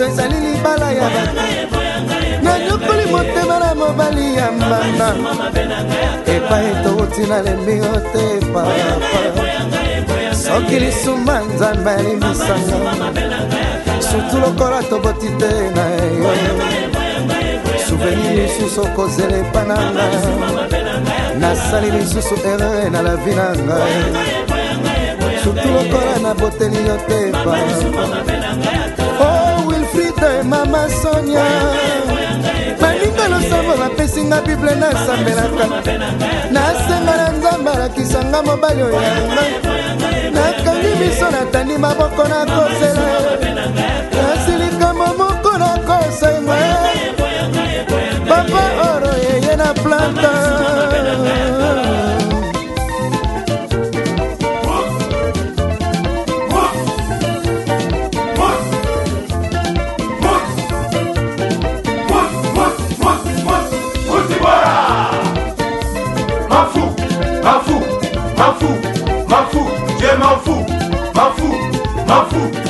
moto ezali libala ya bato nanyokoli motema na mobali ya mama epai etowuti nalembi yo te papa soki lisuma nzambe alimisanga sutu lokola toboti te na yo souvenir lisusu okozela epa na ngai nasali lisusu erreur na la vi na ngai sutu lokola naboteli yo te papa sonia baninga losambo bapesinga bible nasambelaka nasenga na nzambe alakisanga mobali oyo yanga nakangi miso natandi maboko nakosela m'en fous, m'en fous, je m'en fous, m'en fous, m'en fous.